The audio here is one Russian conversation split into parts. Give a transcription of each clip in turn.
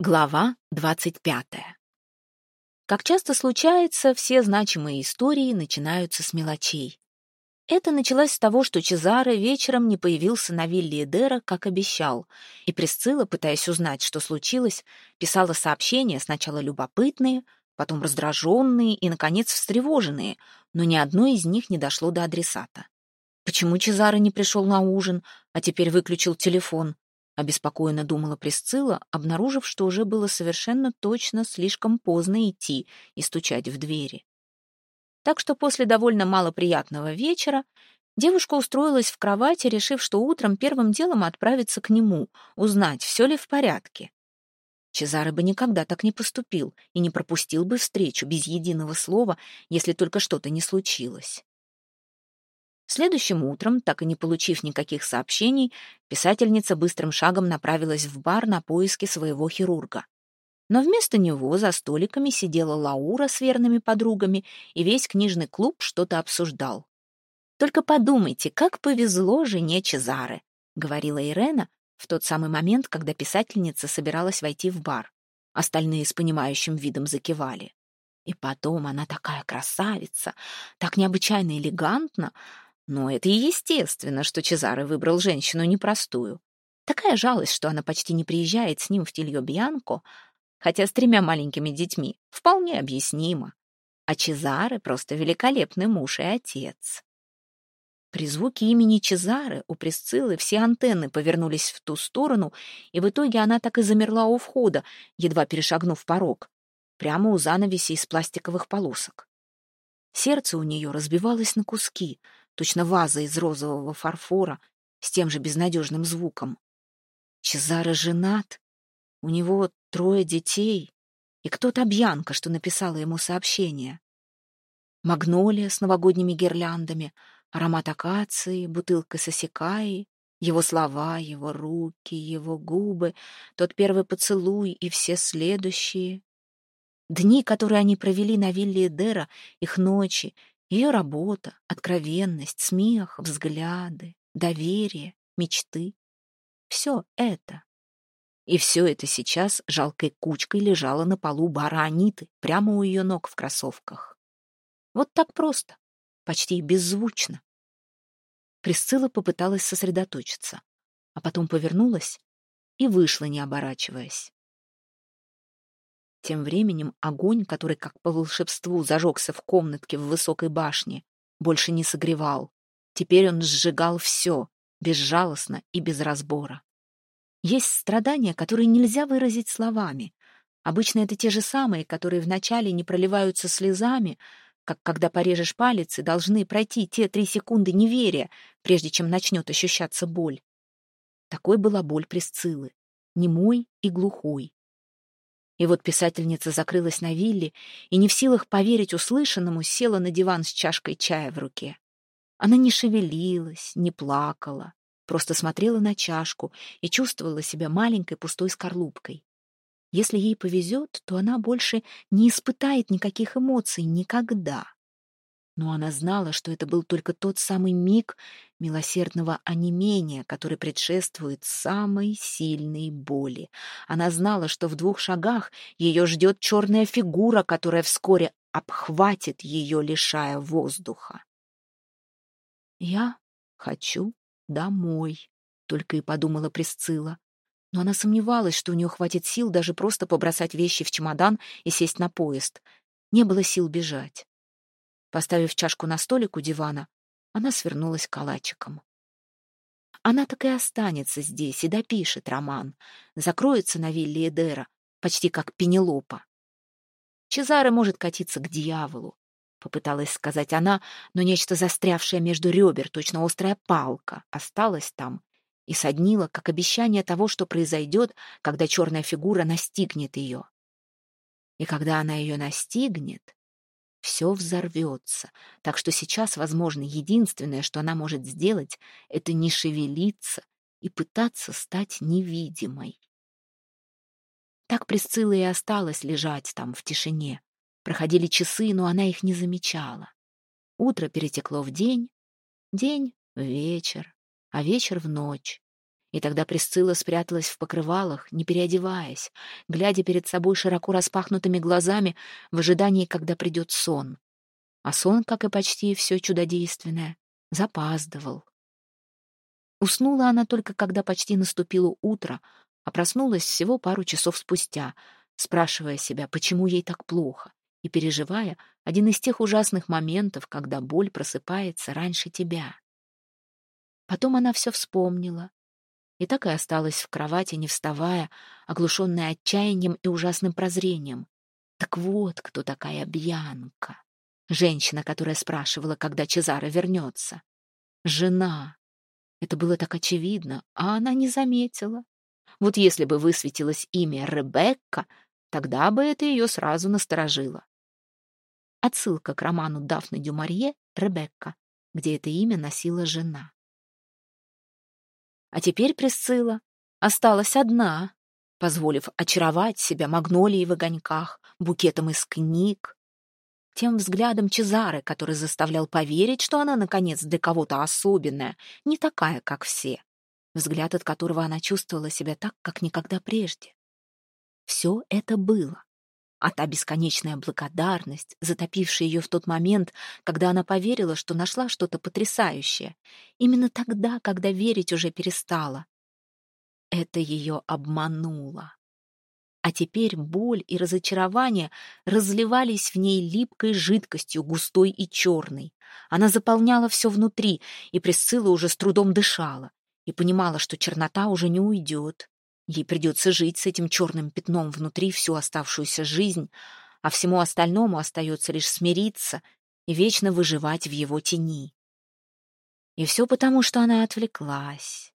Глава 25. Как часто случается, все значимые истории начинаются с мелочей. Это началось с того, что Чезаре вечером не появился на вилле Эдера, как обещал, и Присцилла, пытаясь узнать, что случилось, писала сообщения, сначала любопытные, потом раздраженные и, наконец, встревоженные, но ни одно из них не дошло до адресата. Почему Чезаре не пришел на ужин, а теперь выключил телефон? Обеспокоенно думала Присцилла, обнаружив, что уже было совершенно точно слишком поздно идти и стучать в двери. Так что после довольно малоприятного вечера девушка устроилась в кровати, решив, что утром первым делом отправиться к нему, узнать, все ли в порядке. Чезаре бы никогда так не поступил и не пропустил бы встречу без единого слова, если только что-то не случилось. Следующим утром, так и не получив никаких сообщений, писательница быстрым шагом направилась в бар на поиски своего хирурга. Но вместо него за столиками сидела Лаура с верными подругами, и весь книжный клуб что-то обсуждал. «Только подумайте, как повезло жене Чезаре», — говорила Ирена в тот самый момент, когда писательница собиралась войти в бар. Остальные с понимающим видом закивали. И потом она такая красавица, так необычайно элегантна, но это и естественно, что Чезаре выбрал женщину непростую. Такая жалость, что она почти не приезжает с ним в Тильо-Бьянко, хотя с тремя маленькими детьми, вполне объяснимо. А Чезаре просто великолепный муж и отец. При звуке имени Чезаре у Присциллы все антенны повернулись в ту сторону, и в итоге она так и замерла у входа, едва перешагнув порог, прямо у занавеси из пластиковых полосок. Сердце у нее разбивалось на куски — точно ваза из розового фарфора с тем же безнадежным звуком. Чезаре женат, у него трое детей, и кто-то Бьянка, что написала ему сообщение. Магнолия с новогодними гирляндами, аромат акации, бутылка сосекаи, его слова, его руки, его губы, тот первый поцелуй и все следующие. Дни, которые они провели на вилле Эдера, их ночи, ее работа, откровенность, смех, взгляды, доверие, мечты — все это. И все это сейчас жалкой кучкой лежало на полу бара Аниты, прямо у ее ног в кроссовках. Вот так просто, почти беззвучно. Присцилла попыталась сосредоточиться, а потом повернулась и вышла, не оборачиваясь. Тем временем огонь, который как по волшебству зажегся в комнатке в высокой башне, больше не согревал. Теперь он сжигал все, безжалостно и без разбора. Есть страдания, которые нельзя выразить словами. Обычно это те же самые, которые вначале не проливаются слезами, как когда порежешь палец и должны пройти те три секунды неверия, прежде чем начнет ощущаться боль. Такой была боль Присциллы, немой и глухой. И вот писательница закрылась на вилле и, не в силах поверить услышанному, села на диван с чашкой чая в руке. Она не шевелилась, не плакала, просто смотрела на чашку и чувствовала себя маленькой пустой скорлупкой. Если ей повезет, то она больше не испытает никаких эмоций никогда но она знала, что это был только тот самый миг милосердного онемения, который предшествует самой сильной боли. Она знала, что в двух шагах ее ждет черная фигура, которая вскоре обхватит ее, лишая воздуха. «Я хочу домой», — только и подумала Присцилла. Но она сомневалась, что у нее хватит сил даже просто побросать вещи в чемодан и сесть на поезд. Не было сил бежать. Поставив чашку на столик у дивана, она свернулась калачиком. Она так и останется здесь и допишет роман, закроется на вилле Эдера, почти как Пенелопа. Чезаре может катиться к дьяволу, попыталась сказать она, но нечто застрявшее между ребер, точно острая палка, осталось там и соднило, как обещание того, что произойдет, когда черная фигура настигнет ее. И когда она ее настигнет, все взорвется. Так что сейчас, возможно, единственное, что она может сделать, это не шевелиться и пытаться стать невидимой. Так Присцилла и осталась лежать там в тишине. Проходили часы, но она их не замечала. Утро перетекло в день, день — в вечер, а вечер — в ночь. И тогда Присцилла спряталась в покрывалах, не переодеваясь, глядя перед собой широко распахнутыми глазами в ожидании, когда придет сон. А сон, как и почти все чудодейственное, запаздывал. Уснула она только, когда почти наступило утро, а проснулась всего пару часов спустя, спрашивая себя, почему ей так плохо, и переживая один из тех ужасных моментов, когда боль просыпается раньше тебя. Потом она все вспомнила, и так и осталась в кровати, не вставая, оглушенная отчаянием и ужасным прозрением. Так вот, кто такая Бьянка. Женщина, которая спрашивала, когда Чезаро вернется. Жена. Это было так очевидно, а она не заметила. Вот если бы высветилось имя Ребекка, тогда бы это ее сразу насторожило. Отсылка к роману Дафны Дюмарье «Ребекка», где это имя носила жена. А теперь Присцилла осталась одна, позволив очаровать себя магнолией в огоньках, букетом из книг, тем взглядом Чезары, который заставлял поверить, что она, наконец, для кого-то особенная, не такая, как все, взгляд от которого она чувствовала себя так, как никогда прежде. Все это было. А та бесконечная благодарность, затопившая ее в тот момент, когда она поверила, что нашла что-то потрясающее, именно тогда, когда верить уже перестала. Это ее обмануло. А теперь боль и разочарование разливались в ней липкой жидкостью, густой и черной. Она заполняла все внутри, и Присцилла уже с трудом дышала, и понимала, что чернота уже не уйдет. Ей придется жить с этим черным пятном внутри всю оставшуюся жизнь, а всему остальному остается лишь смириться и вечно выживать в его тени. И все потому, что она отвлеклась.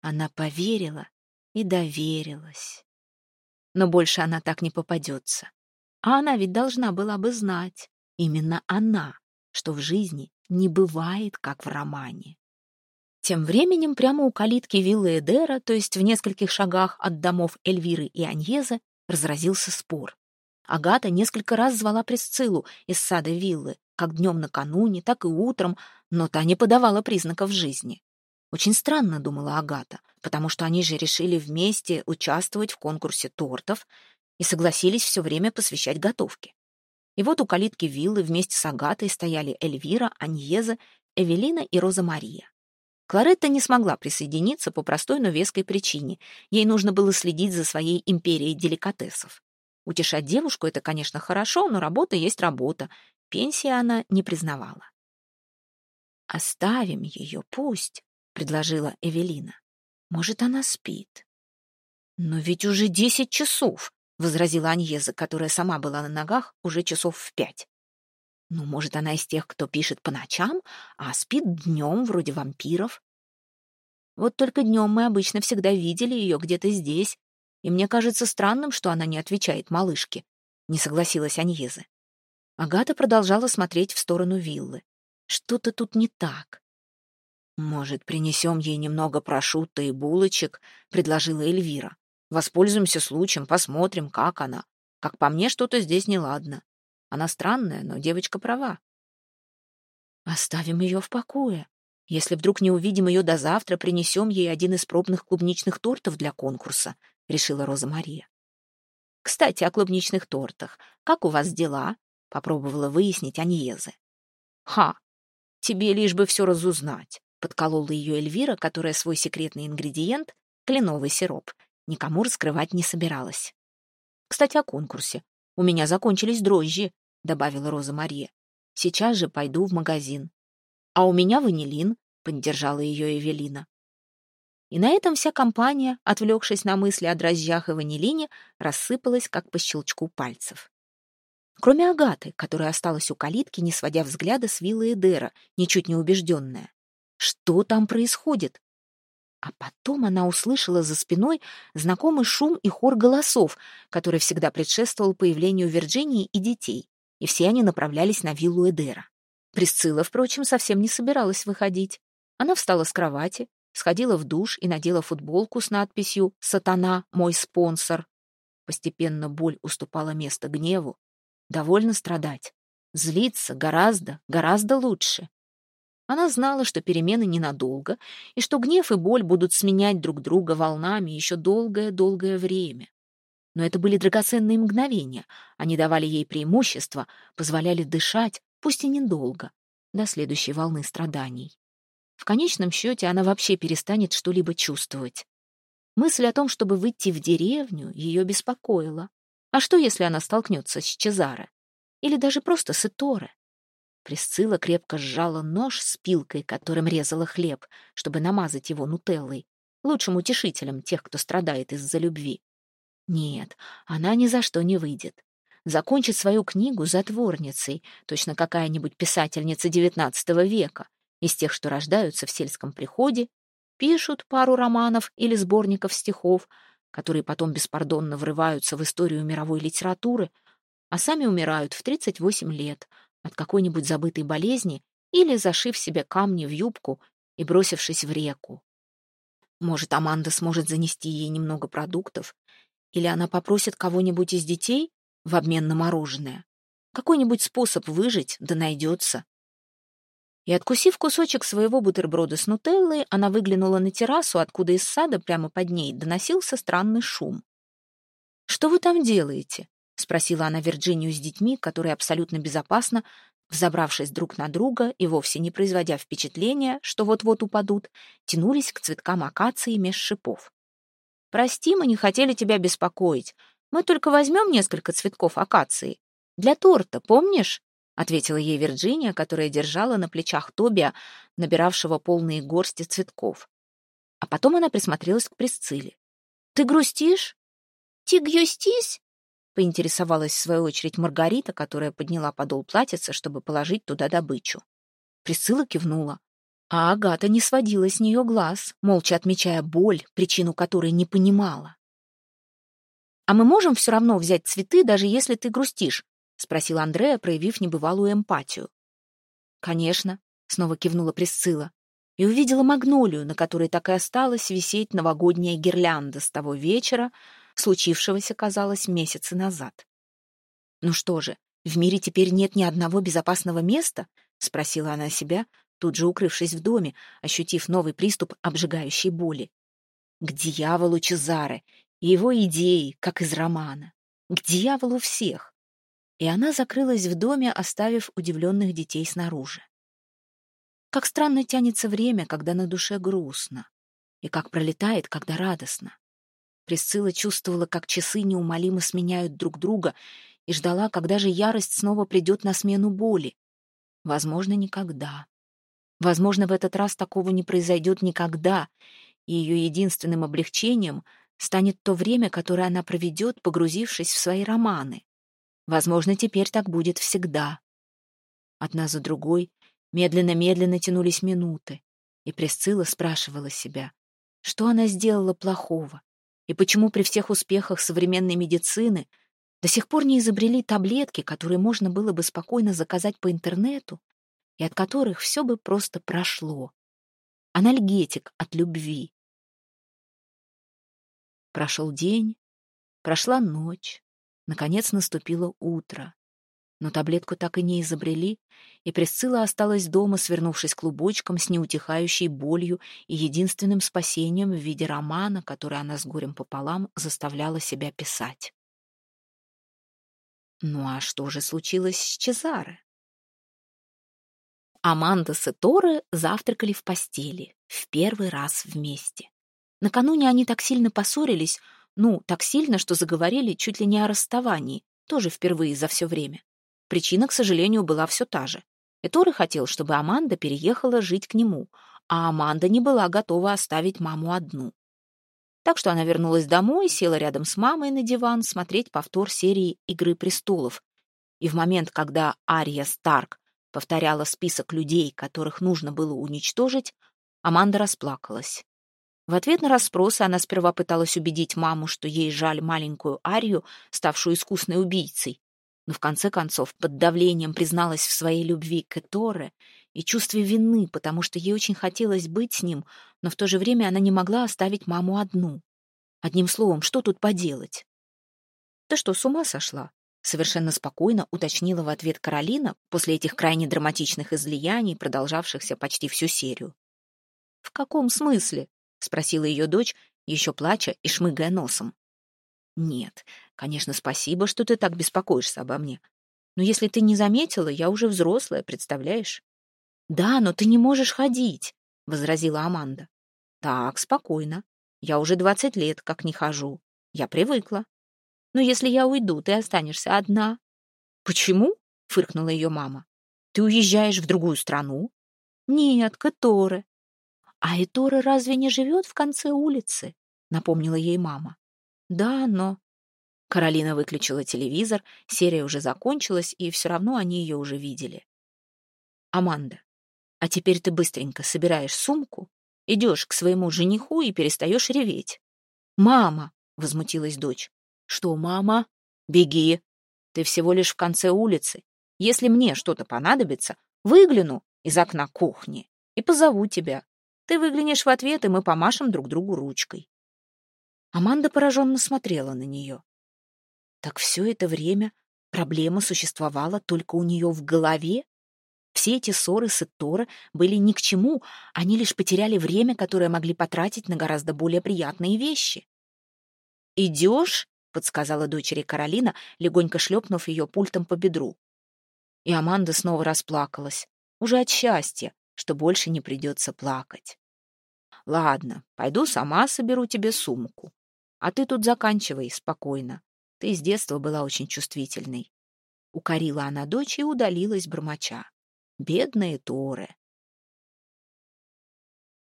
Она поверила и доверилась. Но больше она так не попадется. А она ведь должна была бы знать, именно она, что в жизни не бывает, как в романе. Тем временем прямо у калитки виллы Эдера, то есть в нескольких шагах от домов Эльвиры и Аньезы, разразился спор. Агата несколько раз звала Пресциллу из сада виллы, как днем накануне, так и утром, но та не подавала признаков жизни. Очень странно, думала Агата, потому что они же решили вместе участвовать в конкурсе тортов и согласились все время посвящать готовке. И вот у калитки виллы вместе с Агатой стояли Эльвира, Аньеза, Эвелина и Роза Мария. Кларетта не смогла присоединиться по простой, но веской причине. Ей нужно было следить за своей империей деликатесов. Утешать девушку — это, конечно, хорошо, но работа есть работа. Пенсии она не признавала. «Оставим ее, пусть», — предложила Эвелина. «Может, она спит?» «Но ведь уже десять часов», — возразила Аньеза, которая сама была на ногах уже часов в пять. Ну, может, она из тех, кто пишет по ночам, а спит днем, вроде вампиров. Вот только днем мы обычно всегда видели ее где-то здесь, и мне кажется странным, что она не отвечает малышке, — не согласилась Аньеза. Агата продолжала смотреть в сторону виллы. Что-то тут не так. «Может, принесем ей немного прошутто и булочек?» — предложила Эльвира. «Воспользуемся случаем, посмотрим, как она. Как по мне, что-то здесь неладно». Она странная, но девочка права. Оставим ее в покое. Если вдруг не увидим ее до завтра, принесем ей один из пробных клубничных тортов для конкурса, — решила Роза Мария. Кстати, о клубничных тортах. Как у вас дела? — попробовала выяснить Аньезе. Ха, тебе лишь бы все разузнать, — подколола ее Эльвира, которая свой секретный ингредиент, кленовый сироп, никому раскрывать не собиралась. Кстати, о конкурсе. У меня закончились дрожжи, — добавила Роза Мария. «Сейчас же пойду в магазин». «А у меня ванилин», — поддержала ее Эвелина. И на этом вся компания, отвлекшись на мысли о дрожжах и ванилине, рассыпалась, как по щелчку пальцев. Кроме Агаты, которая осталась у калитки, не сводя взгляда с виллы Эдера, ничуть не убежденная. Что там происходит? А потом она услышала за спиной знакомый шум и хор голосов, который всегда предшествовал появлению Вирджинии и детей и все они направлялись на виллу Эдера. Присцилла, впрочем, совсем не собиралась выходить. Она встала с кровати, сходила в душ и надела футболку с надписью «Сатана, мой спонсор». Постепенно боль уступала место гневу. Довольно страдать. Злиться гораздо, гораздо лучше. Она знала, что перемены ненадолго, и что гнев и боль будут сменять друг друга волнами еще долгое-долгое время. Но это были драгоценные мгновения. Они давали ей преимущество, позволяли дышать, пусть и недолго, до следующей волны страданий. В конечном счете она вообще перестанет что-либо чувствовать. Мысль о том, чтобы выйти в деревню, ее беспокоила. А что, если она столкнется с Чезаре? Или даже просто с Эторе? Присцилла крепко сжала нож с пилкой, которым резала хлеб, чтобы намазать его нутеллой, лучшим утешителем тех, кто страдает из-за любви. Нет, она ни за что не выйдет. Закончит свою книгу затворницей, точно какая-нибудь писательница XIX века, из тех, что рождаются в сельском приходе, пишут пару романов или сборников стихов, которые потом беспардонно врываются в историю мировой литературы, а сами умирают в 38 лет от какой-нибудь забытой болезни или зашив себе камни в юбку и бросившись в реку. Может, Аманда сможет занести ей немного продуктов, или она попросит кого-нибудь из детей в обмен на мороженое. Какой-нибудь способ выжить да найдется. И, откусив кусочек своего бутерброда с нутеллой, она выглянула на террасу, откуда из сада прямо под ней доносился странный шум. «Что вы там делаете?» — спросила она Вирджинию с детьми, которые абсолютно безопасно, взобравшись друг на друга и вовсе не производя впечатления, что вот-вот упадут, тянулись к цветкам акации меж шипов. «Прости, мы не хотели тебя беспокоить. Мы только возьмем несколько цветков акации. Для торта, помнишь?» — ответила ей Вирджиния, которая держала на плечах Тобия, набиравшего полные горсти цветков. А потом она присмотрелась к Присцилле. «Ты грустишь?» «Ты гюстись?» — поинтересовалась в свою очередь Маргарита, которая подняла подол платьица, чтобы положить туда добычу. Присцилла кивнула. А Агата не сводила с нее глаз, молча отмечая боль, причину которой не понимала. «А мы можем все равно взять цветы, даже если ты грустишь?» — спросил Андрея, проявив небывалую эмпатию. «Конечно», — снова кивнула Присцилла, и увидела магнолию, на которой так и осталась висеть новогодняя гирлянда с того вечера, случившегося, казалось, месяцы назад. «Ну что же, в мире теперь нет ни одного безопасного места?» — спросила она себя, тут же укрывшись в доме, ощутив новый приступ обжигающей боли. К дьяволу Чезаре и его идеи, как из романа. К дьяволу всех. И она закрылась в доме, оставив удивленных детей снаружи. Как странно тянется время, когда на душе грустно, и как пролетает, когда радостно. Присцилла чувствовала, как часы неумолимо сменяют друг друга, и ждала, когда же ярость снова придет на смену боли. Возможно, никогда. Возможно, в этот раз такого не произойдет никогда, и ее единственным облегчением станет то время, которое она проведет, погрузившись в свои романы. Возможно, теперь так будет всегда. Одна за другой медленно-медленно тянулись минуты, и Пресцилла спрашивала себя, что она сделала плохого, и почему при всех успехах современной медицины до сих пор не изобрели таблетки, которые можно было бы спокойно заказать по интернету и от которых все бы просто прошло. Анальгетик от любви. Прошел день, прошла ночь, наконец наступило утро. Но таблетку так и не изобрели, и Пресцилла осталась дома, свернувшись клубочком с неутихающей болью и единственным спасением в виде романа, который она с горем пополам заставляла себя писать. Ну а что же случилось с Чезаре? Аманда с Эторе завтракали в постели, в первый раз вместе. Накануне они так сильно поссорились, ну, так сильно, что заговорили чуть ли не о расставании, тоже впервые за все время. Причина, к сожалению, была все та же. Эторе хотел, чтобы Аманда переехала жить к нему, а Аманда не была готова оставить маму одну. Так что она вернулась домой, села рядом с мамой на диван смотреть повтор серии «Игры престолов». И в момент, когда Ария Старк повторяла список людей, которых нужно было уничтожить, Аманда расплакалась. В ответ на расспросы она сперва пыталась убедить маму, что ей жаль маленькую Арию, ставшую искусной убийцей, но в конце концов под давлением призналась в своей любви к Эторе и чувстве вины, потому что ей очень хотелось быть с ним, но в то же время она не могла оставить маму одну. Одним словом, что тут поделать? «Ты что, с ума сошла?» Совершенно спокойно уточнила в ответ Каролина после этих крайне драматичных излияний, продолжавшихся почти всю серию. «В каком смысле?» — спросила ее дочь, еще плача и шмыгая носом. «Нет, конечно, спасибо, что ты так беспокоишься обо мне. Но если ты не заметила, я уже взрослая, представляешь?» «Да, но ты не можешь ходить», — возразила Аманда. «Так, спокойно. Я уже двадцать лет как не хожу. Я привыкла. Но если я уйду, ты останешься одна». «Почему?» — фыркнула ее мама. «Ты уезжаешь в другую страну?» «Нет, к Эторе». «А Этора разве не живет в конце улицы?» — напомнила ей мама. «Да, но...» Каролина выключила телевизор, серия уже закончилась, и все равно они ее уже видели. «Аманда, а теперь ты быстренько собираешь сумку, идешь к своему жениху и перестаешь реветь». «Мама!» — возмутилась дочь. «Что, мама? Беги. Ты всего лишь в конце улицы. Если мне что-то понадобится, выгляну из окна кухни и позову тебя. Ты выглянешь в ответ, и мы помашем друг другу ручкой». Аманда пораженно смотрела на нее. Так все это время проблема существовала только у нее в голове? Все эти ссоры с Иттора были ни к чему, они лишь потеряли время, которое могли потратить на гораздо более приятные вещи. «Идешь?» — подсказала дочери Каролина, легонько шлепнув ее пультом по бедру. И Аманда снова расплакалась, уже от счастья, что больше не придется плакать. «Ладно, пойду сама соберу тебе сумку. А ты тут заканчивай спокойно. Ты с детства была очень чувствительной». Укорила она дочь и удалилась бормоча. Бедные Торы.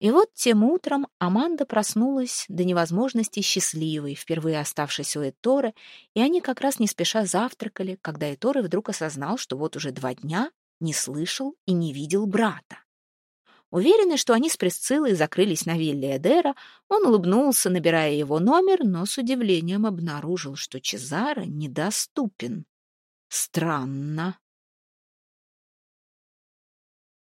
И вот тем утром Аманда проснулась до невозможности счастливой, впервые оставшись у Эторы, и они как раз не спеша завтракали, когда Эторы вдруг осознал, что вот уже два дня не слышал и не видел брата. Уверенный, что они с Пресциллой закрылись на вилле Эдера, он улыбнулся, набирая его номер, но с удивлением обнаружил, что Чезаро недоступен. Странно.